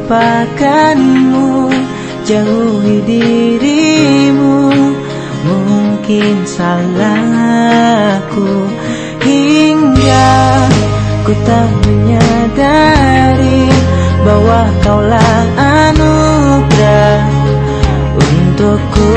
ku melupakanmu Jauhi dirimu. Mungkin salahku Hingga ku tak menyadari Bahwa kaulah anugerah untukku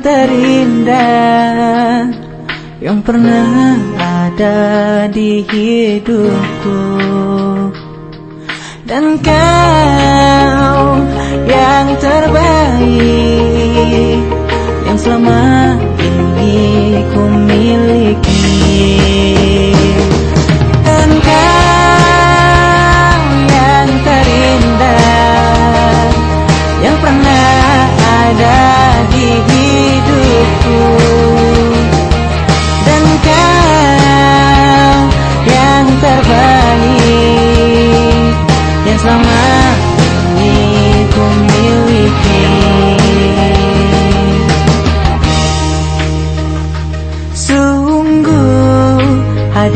terindah Yang pernah ada di hidupku. Dan kau yang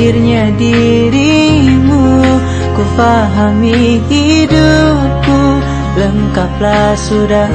hadirnya dirimu Ku fahami hidupku Lengkaplah sudah